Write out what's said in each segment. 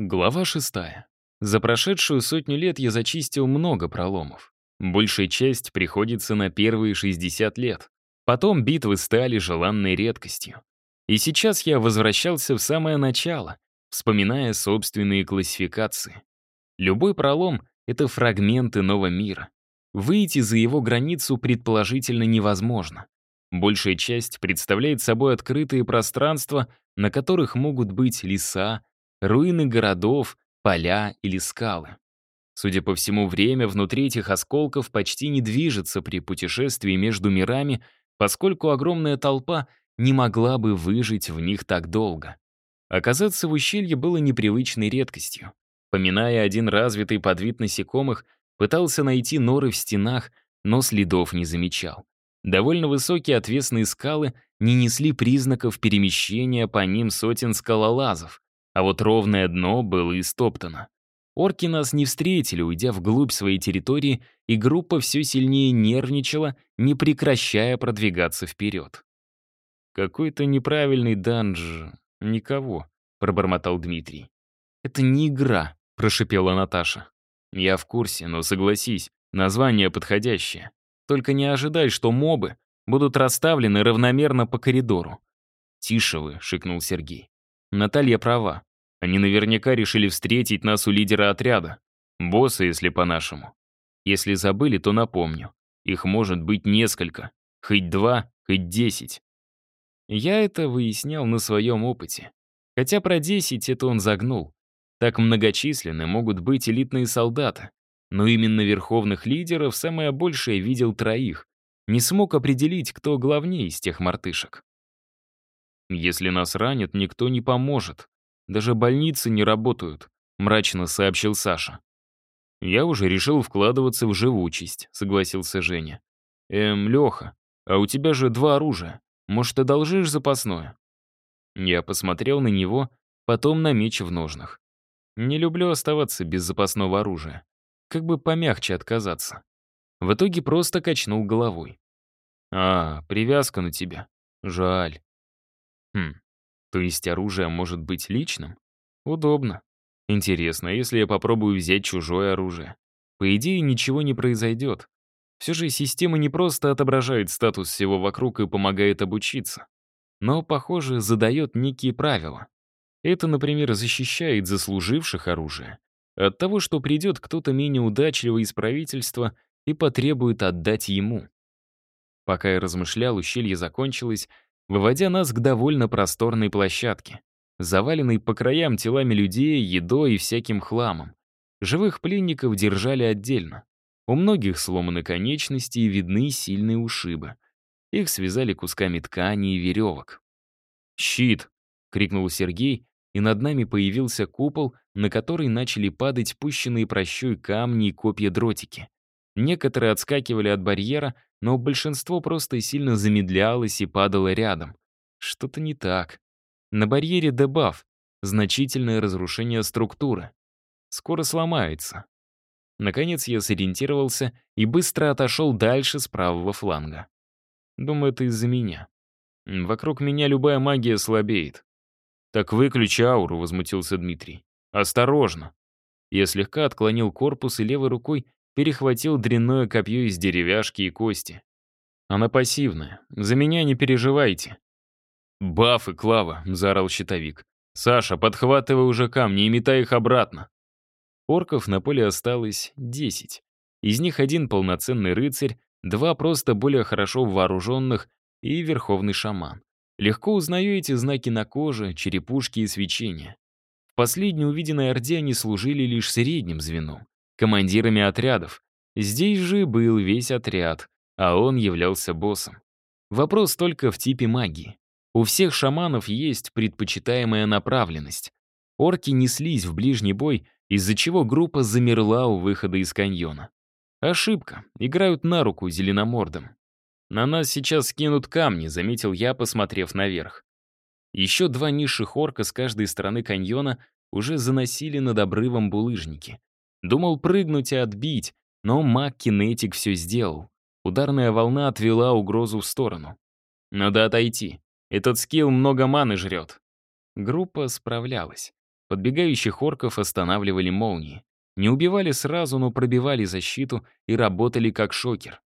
Глава шестая. За прошедшую сотню лет я зачистил много проломов. Большая часть приходится на первые 60 лет. Потом битвы стали желанной редкостью. И сейчас я возвращался в самое начало, вспоминая собственные классификации. Любой пролом — это фрагмент иного мира. Выйти за его границу предположительно невозможно. Большая часть представляет собой открытые пространства, на которых могут быть леса, руины городов, поля или скалы. Судя по всему, время внутри этих осколков почти не движется при путешествии между мирами, поскольку огромная толпа не могла бы выжить в них так долго. Оказаться в ущелье было непривычной редкостью. Поминая один развитый подвид насекомых, пытался найти норы в стенах, но следов не замечал. Довольно высокие отвесные скалы не несли признаков перемещения по ним сотен скалолазов, а вот ровное дно было истоптано. Орки нас не встретили, уйдя вглубь своей территории, и группа все сильнее нервничала, не прекращая продвигаться вперед. «Какой-то неправильный данж... никого», — пробормотал Дмитрий. «Это не игра», — прошипела Наташа. «Я в курсе, но согласись, название подходящее. Только не ожидай, что мобы будут расставлены равномерно по коридору». «Тише вы», — шикнул Сергей. «Наталья права. Они наверняка решили встретить нас у лидера отряда. Босса, если по-нашему. Если забыли, то напомню. Их может быть несколько. Хоть два, хоть десять. Я это выяснял на своем опыте. Хотя про десять это он загнул. Так многочисленны могут быть элитные солдаты. Но именно верховных лидеров самое большее видел троих. Не смог определить, кто главнее из тех мартышек. Если нас ранят, никто не поможет. Даже больницы не работают», — мрачно сообщил Саша. «Я уже решил вкладываться в живучесть», — согласился Женя. «Эм, Леха, а у тебя же два оружия. Может, одолжишь запасное?» Я посмотрел на него, потом на меч в ножнах. Не люблю оставаться без запасного оружия. Как бы помягче отказаться. В итоге просто качнул головой. «А, привязка на тебя. Жаль». «Хм, то есть оружие может быть личным? Удобно. Интересно, если я попробую взять чужое оружие? По идее, ничего не произойдет. Все же система не просто отображает статус всего вокруг и помогает обучиться. Но, похоже, задает некие правила. Это, например, защищает заслуживших оружие от того, что придет кто-то менее удачливый из правительства и потребует отдать ему. Пока я размышлял, ущелье закончилось, выводя нас к довольно просторной площадке, заваленной по краям телами людей, едой и всяким хламом. Живых пленников держали отдельно. У многих сломаны конечности и видны сильные ушибы. Их связали кусками ткани и веревок. «Щит!» — крикнул Сергей, и над нами появился купол, на который начали падать пущенные прощой камни и копья-дротики. Некоторые отскакивали от барьера, но большинство просто сильно замедлялось и падало рядом. Что-то не так. На барьере дебаф, значительное разрушение структуры. Скоро сломается. Наконец я сориентировался и быстро отошел дальше с правого фланга. Думаю, это из-за меня. Вокруг меня любая магия слабеет. «Так выключи ауру», — возмутился Дмитрий. «Осторожно». Я слегка отклонил корпус и левой рукой перехватил дрянное копье из деревяшки и кости. Она пассивная. За меня не переживайте. «Бафы, Клава!» — заорал щитовик. «Саша, подхватывай уже камни и метай их обратно!» Орков на поле осталось десять. Из них один полноценный рыцарь, два просто более хорошо вооруженных и верховный шаман. Легко узнаю эти знаки на коже, черепушки и свечения. В последней увиденной орде они служили лишь средним звеном командирами отрядов. Здесь же был весь отряд, а он являлся боссом. Вопрос только в типе магии. У всех шаманов есть предпочитаемая направленность. Орки неслись в ближний бой, из-за чего группа замерла у выхода из каньона. Ошибка. Играют на руку зеленомордом. На нас сейчас скинут камни, заметил я, посмотрев наверх. Еще два низших орка с каждой стороны каньона уже заносили над обрывом булыжники. Думал прыгнуть и отбить, но маг-кинетик все сделал. Ударная волна отвела угрозу в сторону. Надо отойти. Этот скилл много маны жрет. Группа справлялась. Подбегающих орков останавливали молнии. Не убивали сразу, но пробивали защиту и работали как шокер.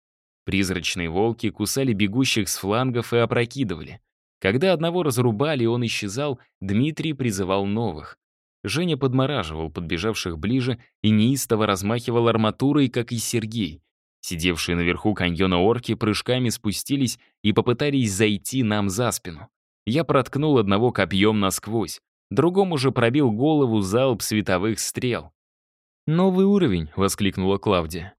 Призрачные волки кусали бегущих с флангов и опрокидывали. Когда одного разрубали, он исчезал, Дмитрий призывал новых. Женя подмораживал подбежавших ближе и неистово размахивал арматурой, как и Сергей. Сидевшие наверху каньона орки прыжками спустились и попытались зайти нам за спину. Я проткнул одного копьем насквозь, другому же пробил голову залп световых стрел. «Новый уровень!» — воскликнула Клавдия.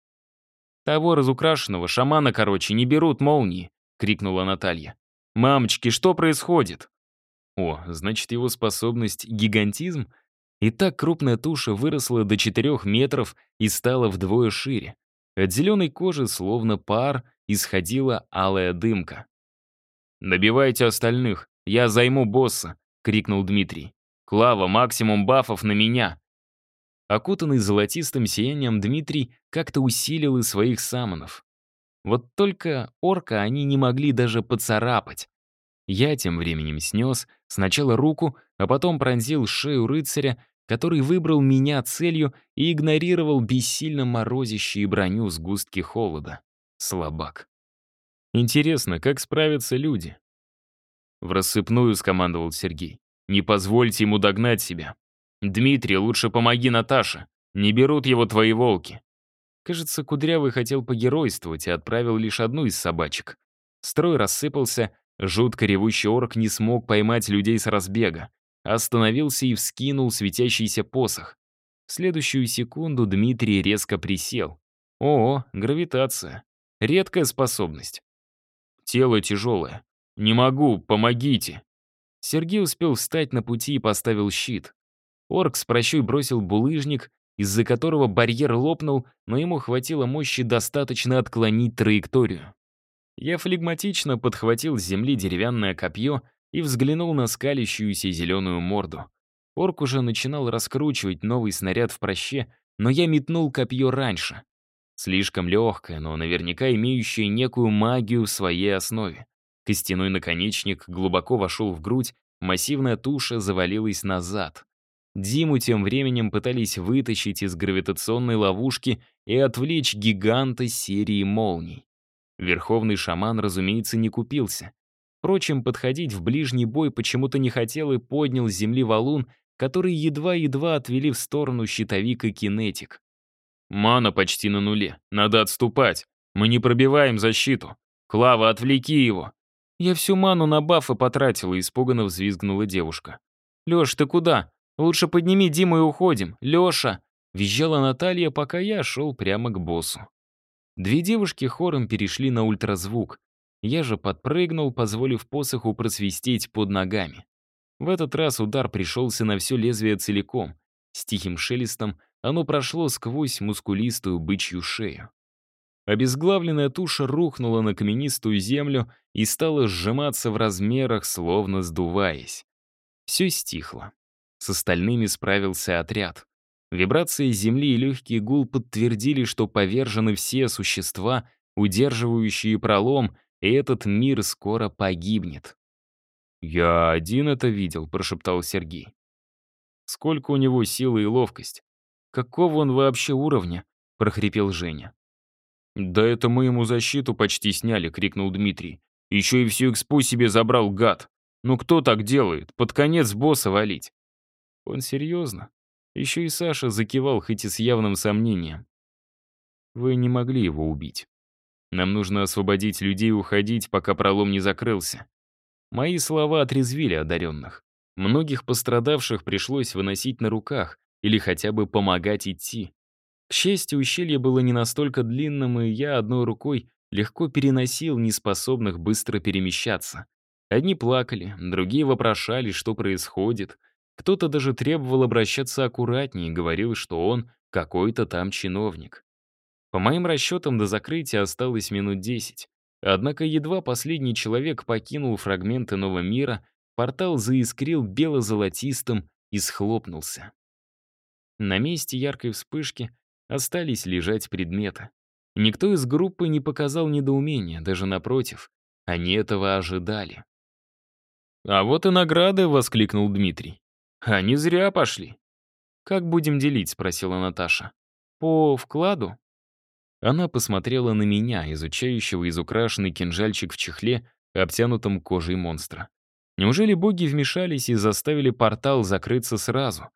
«Того разукрашенного, шамана, короче, не берут молнии!» — крикнула Наталья. «Мамочки, что происходит?» О, значит, его способность — гигантизм? И так крупная туша выросла до 4 метров и стала вдвое шире. От зеленой кожи, словно пар, исходила алая дымка. «Добивайте остальных, я займу босса», — крикнул Дмитрий. «Клава, максимум бафов на меня». Окутанный золотистым сиянием Дмитрий как-то усилил и своих самонов. Вот только орка они не могли даже поцарапать. Я тем временем снес сначала руку, а потом пронзил шею рыцаря который выбрал меня целью и игнорировал бессильно морозящие броню сгустки холода. Слабак. Интересно, как справятся люди? В рассыпную скомандовал Сергей. Не позвольте ему догнать себя. Дмитрий, лучше помоги Наташе. Не берут его твои волки. Кажется, Кудрявый хотел погеройствовать и отправил лишь одну из собачек. Строй рассыпался, жутко ревущий орк не смог поймать людей с разбега. Остановился и вскинул светящийся посох. В следующую секунду Дмитрий резко присел. О, гравитация. Редкая способность. Тело тяжелое. Не могу, помогите. Сергей успел встать на пути и поставил щит. Орк с прощой бросил булыжник, из-за которого барьер лопнул, но ему хватило мощи достаточно отклонить траекторию. Я флегматично подхватил с земли деревянное копье и взглянул на скалящуюся зеленую морду. Орк уже начинал раскручивать новый снаряд в проще, но я метнул копье раньше. Слишком легкое, но наверняка имеющее некую магию в своей основе. Костяной наконечник глубоко вошел в грудь, массивная туша завалилась назад. Диму тем временем пытались вытащить из гравитационной ловушки и отвлечь гиганта серии молний. Верховный шаман, разумеется, не купился. Впрочем, подходить в ближний бой почему-то не хотел и поднял с земли валун, который едва-едва отвели в сторону щитовик и кинетик. «Мана почти на нуле. Надо отступать. Мы не пробиваем защиту. Клава, отвлеки его!» Я всю ману на бафы потратила, испуганно взвизгнула девушка. «Лёш, ты куда? Лучше подними Диму и уходим. Лёша!» Визжала Наталья, пока я шел прямо к боссу. Две девушки хором перешли на ультразвук, я же подпрыгнул, позволив посоху просвистеть под ногами. В этот раз удар пришелся на все лезвие целиком. С тихим шелестом оно прошло сквозь мускулистую бычью шею. Обезглавленная туша рухнула на каменистую землю и стала сжиматься в размерах, словно сдуваясь. Все стихло. С остальными справился отряд. Вибрации земли и легкий гул подтвердили, что повержены все существа, удерживающие пролом, и этот мир скоро погибнет. «Я один это видел», — прошептал Сергей. «Сколько у него силы и ловкость? Какого он вообще уровня?» — прохрипел Женя. «Да это мы ему защиту почти сняли», — крикнул Дмитрий. «Еще и всю экспу себе забрал гад. Ну кто так делает? Под конец босса валить». Он серьезно? Еще и Саша закивал, хоть и с явным сомнением. Вы не могли его убить. Нам нужно освободить людей и уходить, пока пролом не закрылся. Мои слова отрезвили одаренных. Многих пострадавших пришлось выносить на руках или хотя бы помогать идти. К счастью, ущелье было не настолько длинным, и я одной рукой легко переносил неспособных быстро перемещаться. Одни плакали, другие вопрошали, что происходит. Кто-то даже требовал обращаться аккуратнее и говорил, что он какой-то там чиновник. По моим расчетам, до закрытия осталось минут 10. Однако едва последний человек покинул фрагменты нового мира, портал заискрил бело-золотистым и схлопнулся. На месте яркой вспышки остались лежать предметы. Никто из группы не показал недоумения, даже напротив. Они этого ожидали. «А вот и награды!» — воскликнул Дмитрий. «Они зря пошли. «Как будем делить?» — спросила Наташа. «По вкладу?» Она посмотрела на меня, изучающего изукрашенный кинжальчик в чехле, обтянутом кожей монстра. Неужели боги вмешались и заставили портал закрыться сразу,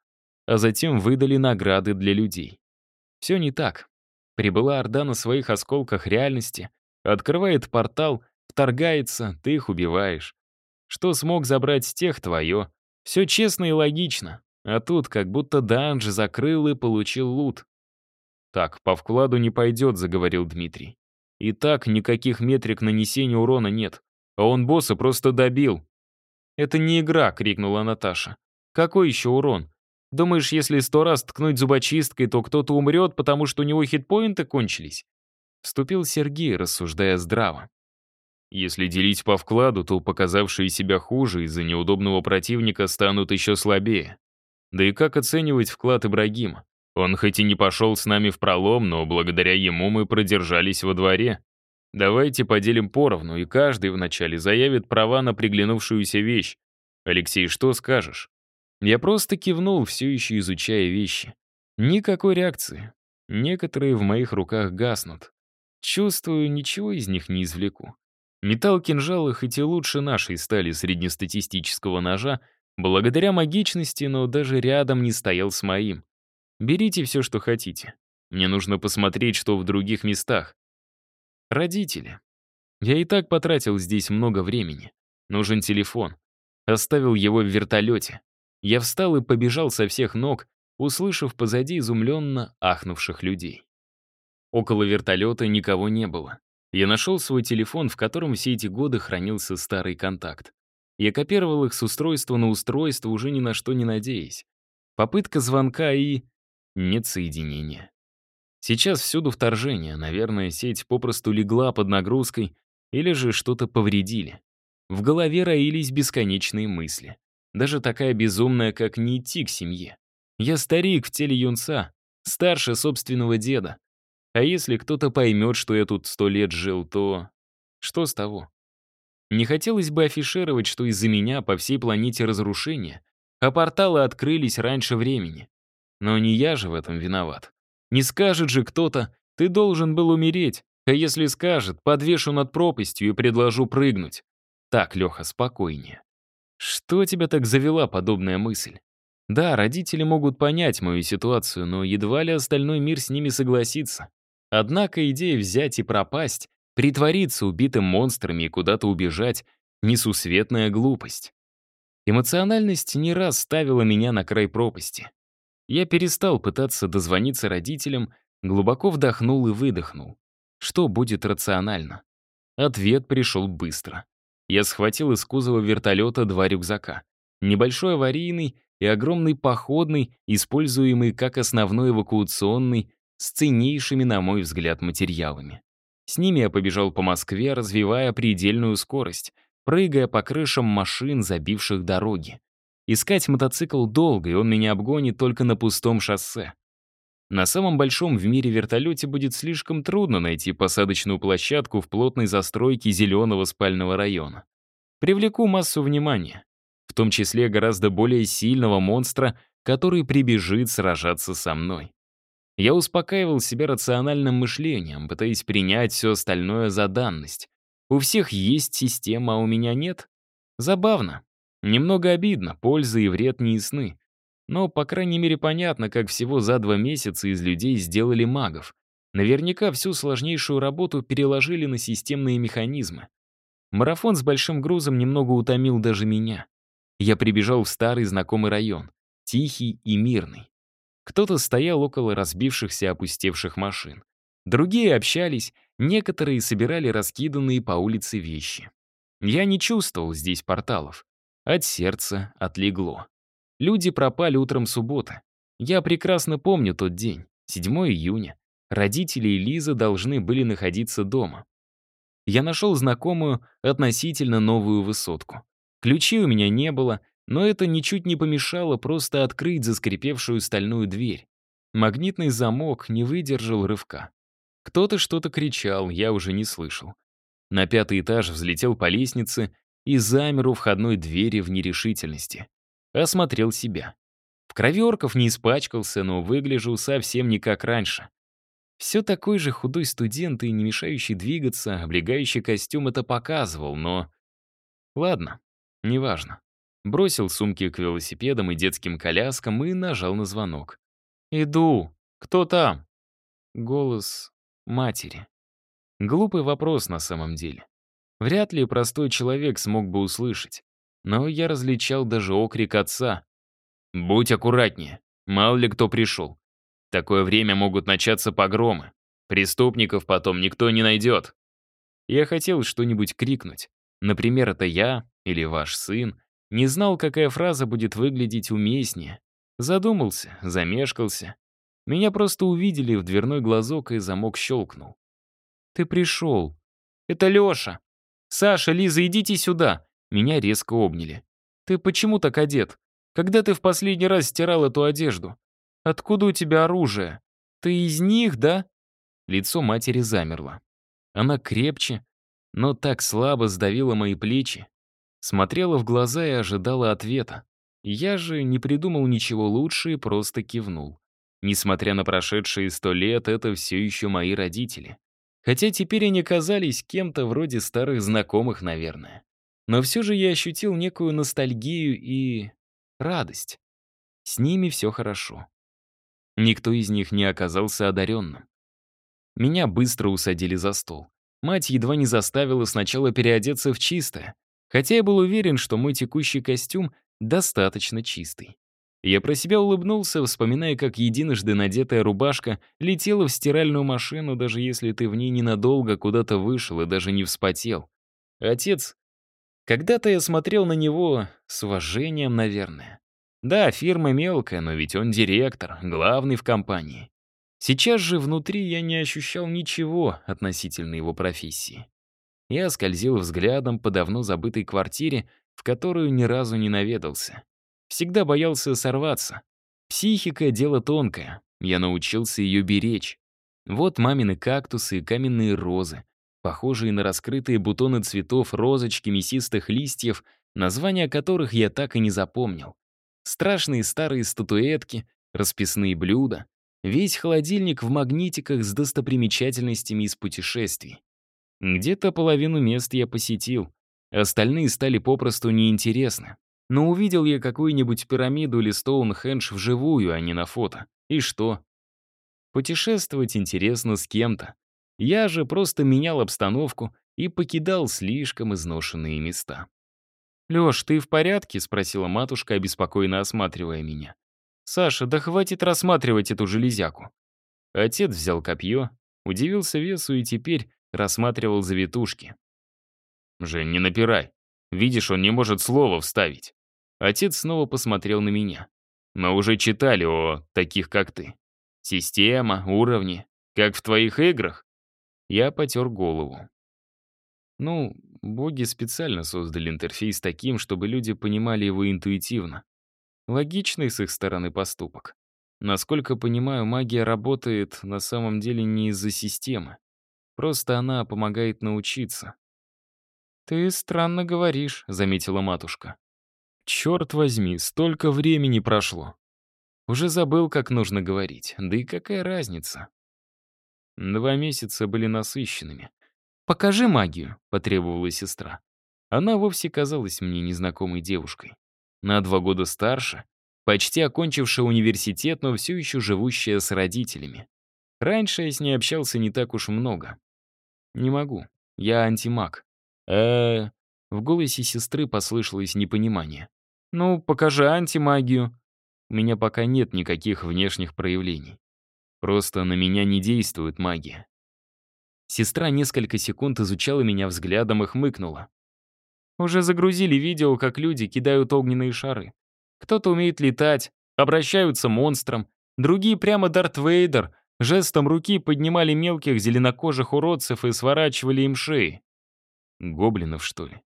а затем выдали награды для людей? Все не так. Прибыла Орда на своих осколках реальности, открывает портал, вторгается, ты их убиваешь. Что смог забрать с тех твое? Все честно и логично. А тут как будто данж закрыл и получил лут. «Так, по вкладу не пойдет», — заговорил Дмитрий. «И так никаких метрик нанесения урона нет. А он босса просто добил». «Это не игра», — крикнула Наташа. «Какой еще урон? Думаешь, если сто раз ткнуть зубочисткой, то кто-то умрет, потому что у него хитпоинты кончились?» Вступил Сергей, рассуждая здраво. Если делить по вкладу, то показавшие себя хуже из-за неудобного противника станут еще слабее. Да и как оценивать вклад Ибрагима? Он хоть и не пошел с нами в пролом, но благодаря ему мы продержались во дворе. Давайте поделим поровну, и каждый вначале заявит права на приглянувшуюся вещь. Алексей, что скажешь? Я просто кивнул, все еще изучая вещи. Никакой реакции. Некоторые в моих руках гаснут. Чувствую, ничего из них не извлеку. Металл кинжала хоть и лучше нашей стали среднестатистического ножа, благодаря магичности, но даже рядом не стоял с моим. Берите все, что хотите. Мне нужно посмотреть, что в других местах. Родители. Я и так потратил здесь много времени. Нужен телефон. Оставил его в вертолете. Я встал и побежал со всех ног, услышав позади изумленно ахнувших людей. Около вертолета никого не было. Я нашел свой телефон, в котором все эти годы хранился старый контакт. Я копировал их с устройства на устройство, уже ни на что не надеясь. Попытка звонка и... Нет соединения. Сейчас всюду вторжение, наверное, сеть попросту легла под нагрузкой или же что-то повредили. В голове роились бесконечные мысли. Даже такая безумная, как не идти к семье. Я старик в теле юнца, старше собственного деда. А если кто-то поймет, что я тут сто лет жил, то... Что с того? Не хотелось бы афишировать, что из-за меня по всей планете разрушение, а порталы открылись раньше времени. Но не я же в этом виноват. Не скажет же кто-то, ты должен был умереть, а если скажет, подвешу над пропастью и предложу прыгнуть. Так, Леха, спокойнее. Что тебя так завела подобная мысль? Да, родители могут понять мою ситуацию, но едва ли остальной мир с ними согласится. Однако идея взять и пропасть, притвориться убитым монстрами и куда-то убежать — несусветная глупость. Эмоциональность не раз ставила меня на край пропасти. Я перестал пытаться дозвониться родителям, глубоко вдохнул и выдохнул. Что будет рационально? Ответ пришел быстро. Я схватил из кузова вертолета два рюкзака. Небольшой аварийный и огромный походный, используемый как основной эвакуационный, с ценнейшими, на мой взгляд, материалами. С ними я побежал по Москве, развивая предельную скорость, прыгая по крышам машин, забивших дороги. Искать мотоцикл долго, и он меня обгонит только на пустом шоссе. На самом большом в мире вертолете будет слишком трудно найти посадочную площадку в плотной застройке зеленого спального района. Привлеку массу внимания, в том числе гораздо более сильного монстра, который прибежит сражаться со мной. Я успокаивал себя рациональным мышлением, пытаясь принять все остальное за данность. У всех есть система, а у меня нет? Забавно. Немного обидно, польза и вред не ясны. Но, по крайней мере, понятно, как всего за два месяца из людей сделали магов. Наверняка всю сложнейшую работу переложили на системные механизмы. Марафон с большим грузом немного утомил даже меня. Я прибежал в старый знакомый район, тихий и мирный. Кто-то стоял около разбившихся опустевших машин. Другие общались, некоторые собирали раскиданные по улице вещи. Я не чувствовал здесь порталов. От сердца отлегло. Люди пропали утром субботы. Я прекрасно помню тот день, 7 июня. Родители и Лиза должны были находиться дома. Я нашел знакомую, относительно новую высотку. Ключей у меня не было, но это ничуть не помешало просто открыть заскрипевшую стальную дверь. Магнитный замок не выдержал рывка. Кто-то что-то кричал, я уже не слышал. На пятый этаж взлетел по лестнице и замер у входной двери в нерешительности. Осмотрел себя. В крови орков не испачкался, но выгляжу совсем не как раньше. Все такой же худой студент и не мешающий двигаться, облегающий костюм это показывал, но... Ладно, неважно. Бросил сумки к велосипедам и детским коляскам и нажал на звонок. «Иду. Кто там?» Голос матери. Глупый вопрос на самом деле. Вряд ли простой человек смог бы услышать. Но я различал даже окрик отца. «Будь аккуратнее. Мало ли кто пришел. В такое время могут начаться погромы. Преступников потом никто не найдет». Я хотел что-нибудь крикнуть. Например, это я или ваш сын. Не знал, какая фраза будет выглядеть уместнее. Задумался, замешкался. Меня просто увидели в дверной глазок, и замок щелкнул. «Ты пришел. Это Леша. Саша, Лиза, идите сюда!» Меня резко обняли. «Ты почему так одет? Когда ты в последний раз стирал эту одежду? Откуда у тебя оружие? Ты из них, да?» Лицо матери замерло. Она крепче, но так слабо сдавила мои плечи. Смотрела в глаза и ожидала ответа. Я же не придумал ничего лучше и просто кивнул. Несмотря на прошедшие сто лет, это все еще мои родители. Хотя теперь они казались кем-то вроде старых знакомых, наверное. Но все же я ощутил некую ностальгию и... радость. С ними все хорошо. Никто из них не оказался одаренным. Меня быстро усадили за стол. Мать едва не заставила сначала переодеться в чистое, хотя я был уверен, что мой текущий костюм достаточно чистый. Я про себя улыбнулся, вспоминая, как единожды надетая рубашка летела в стиральную машину, даже если ты в ней ненадолго куда-то вышел и даже не вспотел. Отец... Когда-то я смотрел на него с уважением, наверное. Да, фирма мелкая, но ведь он директор, главный в компании. Сейчас же внутри я не ощущал ничего относительно его профессии. Я скользил взглядом по давно забытой квартире, в которую ни разу не наведался. Всегда боялся сорваться. Психика — дело тонкое. Я научился ее беречь. Вот мамины кактусы и каменные розы, похожие на раскрытые бутоны цветов розочки мясистых листьев, названия которых я так и не запомнил. Страшные старые статуэтки, расписные блюда, весь холодильник в магнитиках с достопримечательностями из путешествий. Где-то половину мест я посетил, остальные стали попросту неинтересны. Но увидел я какую-нибудь пирамиду или Стоунхендж вживую, а не на фото. И что? Путешествовать интересно с кем-то. Я же просто менял обстановку и покидал слишком изношенные места. «Лёш, ты в порядке?» — спросила матушка, обеспокоенно осматривая меня. «Саша, да хватит рассматривать эту железяку». Отец взял копье, удивился весу и теперь рассматривал завитушки. «Жень, не напирай. Видишь, он не может слова вставить. Отец снова посмотрел на меня. Мы уже читали о таких, как ты. Система, уровни, как в твоих играх. Я потер голову. Ну, боги специально создали интерфейс таким, чтобы люди понимали его интуитивно. Логичный с их стороны поступок. Насколько понимаю, магия работает на самом деле не из-за системы. Просто она помогает научиться. «Ты странно говоришь», — заметила матушка. Черт возьми, столько времени прошло. Уже забыл, как нужно говорить. Да и какая разница? Два месяца были насыщенными. «Покажи магию», — потребовала сестра. Она вовсе казалась мне незнакомой девушкой. На два года старше, почти окончившая университет, но все еще живущая с родителями. Раньше я с ней общался не так уж много. Не могу. Я антимаг. э В голосе сестры послышалось непонимание. «Ну, покажи антимагию». У меня пока нет никаких внешних проявлений. Просто на меня не действует магия. Сестра несколько секунд изучала меня взглядом и хмыкнула. Уже загрузили видео, как люди кидают огненные шары. Кто-то умеет летать, обращаются монстром, другие прямо Дарт Вейдер, жестом руки поднимали мелких зеленокожих уродцев и сворачивали им шеи. Гоблинов, что ли?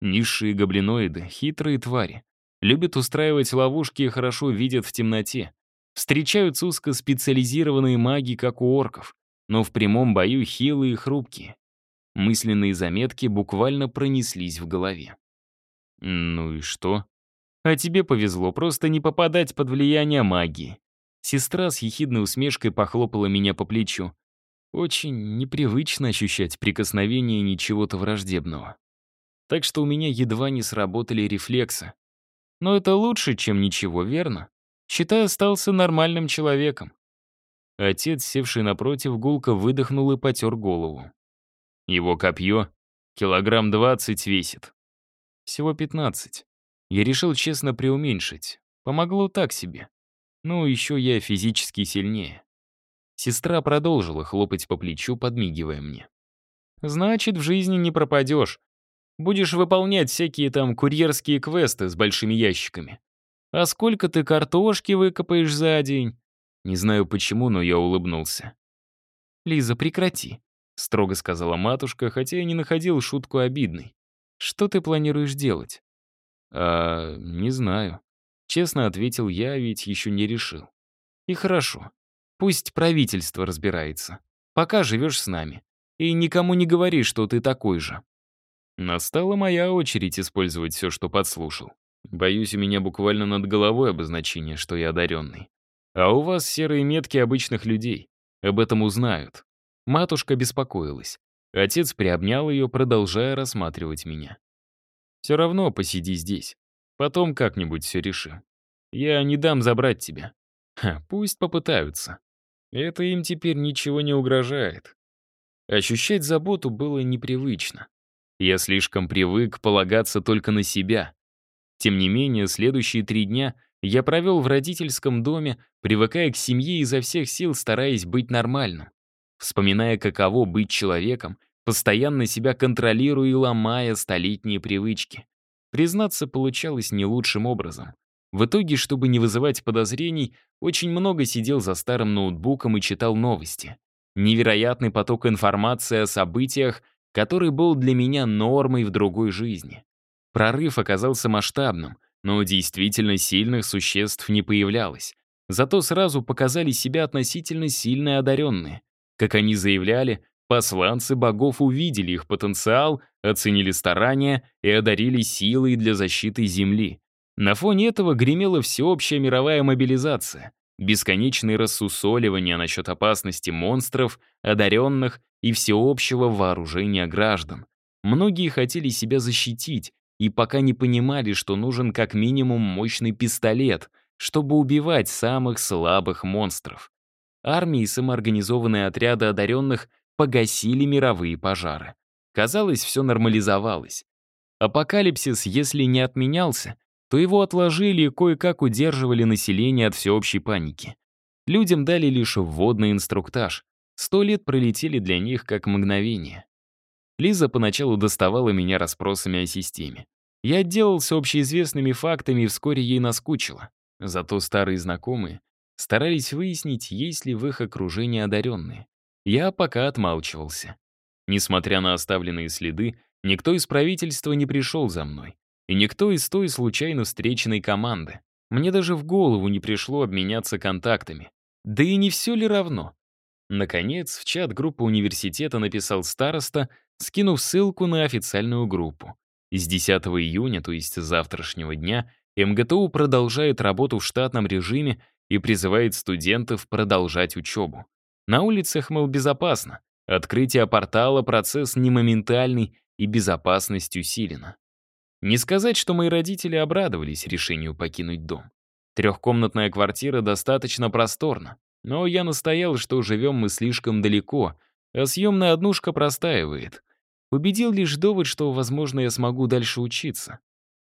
Низшие гоблиноиды, хитрые твари. Любят устраивать ловушки и хорошо видят в темноте. Встречаются узкоспециализированные маги, как у орков, но в прямом бою хилые и хрупкие. Мысленные заметки буквально пронеслись в голове. Ну и что? А тебе повезло просто не попадать под влияние магии. Сестра с ехидной усмешкой похлопала меня по плечу. Очень непривычно ощущать прикосновение ничего-то враждебного. Так что у меня едва не сработали рефлексы. Но это лучше, чем ничего, верно? Считай, остался нормальным человеком. Отец, севший напротив, гулко выдохнул и потер голову. Его копье килограмм двадцать весит. Всего пятнадцать. Я решил честно преуменьшить. Помогло так себе. Ну, еще я физически сильнее. Сестра продолжила хлопать по плечу, подмигивая мне. «Значит, в жизни не пропадешь. Будешь выполнять всякие там курьерские квесты с большими ящиками. А сколько ты картошки выкопаешь за день?» Не знаю почему, но я улыбнулся. «Лиза, прекрати», — строго сказала матушка, хотя я не находил шутку обидной. «Что ты планируешь делать?» «А, не знаю. Честно ответил я, ведь еще не решил. И хорошо. Пусть правительство разбирается. Пока живешь с нами. И никому не говори, что ты такой же. Настала моя очередь использовать все, что подслушал. Боюсь, у меня буквально над головой обозначение, что я одаренный. А у вас серые метки обычных людей. Об этом узнают. Матушка беспокоилась. Отец приобнял ее, продолжая рассматривать меня. «Все равно посиди здесь. Потом как-нибудь все решим. Я не дам забрать тебя. Ха, пусть попытаются. Это им теперь ничего не угрожает. Ощущать заботу было непривычно. Я слишком привык полагаться только на себя. Тем не менее, следующие три дня я провел в родительском доме, привыкая к семье изо всех сил, стараясь быть нормальным. Вспоминая, каково быть человеком, постоянно себя контролируя и ломая столетние привычки. Признаться, получалось не лучшим образом. В итоге, чтобы не вызывать подозрений, очень много сидел за старым ноутбуком и читал новости. Невероятный поток информации о событиях, который был для меня нормой в другой жизни. Прорыв оказался масштабным, но действительно сильных существ не появлялось. Зато сразу показали себя относительно сильно одаренные. Как они заявляли, Посланцы богов увидели их потенциал, оценили старания и одарили силой для защиты Земли. На фоне этого гремела всеобщая мировая мобилизация, бесконечные рассусоливания насчет опасности монстров, одаренных и всеобщего вооружения граждан. Многие хотели себя защитить и пока не понимали, что нужен как минимум мощный пистолет, чтобы убивать самых слабых монстров. Армии и самоорганизованные отряды одаренных погасили мировые пожары. Казалось, все нормализовалось. Апокалипсис, если не отменялся, то его отложили и кое-как удерживали население от всеобщей паники. Людям дали лишь вводный инструктаж. Сто лет пролетели для них как мгновение. Лиза поначалу доставала меня расспросами о системе. Я отделался общеизвестными фактами и вскоре ей наскучило. Зато старые знакомые старались выяснить, есть ли в их окружении одаренные. Я пока отмалчивался. Несмотря на оставленные следы, никто из правительства не пришел за мной. И никто из той случайно встреченной команды. Мне даже в голову не пришло обменяться контактами. Да и не все ли равно? Наконец, в чат группы университета написал староста, скинув ссылку на официальную группу. С 10 июня, то есть завтрашнего дня, МГТУ продолжает работу в штатном режиме и призывает студентов продолжать учебу. На улицах, мол, безопасно. Открытие портала — процесс не моментальный, и безопасность усилена. Не сказать, что мои родители обрадовались решению покинуть дом. Трехкомнатная квартира достаточно просторна, но я настоял, что живем мы слишком далеко, а съемная однушка простаивает. Убедил лишь довод, что, возможно, я смогу дальше учиться.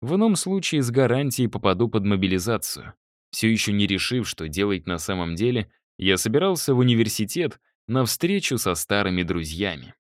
В ином случае с гарантией попаду под мобилизацию. Все еще не решив, что делать на самом деле, я собирался в университет на встречу со старыми друзьями.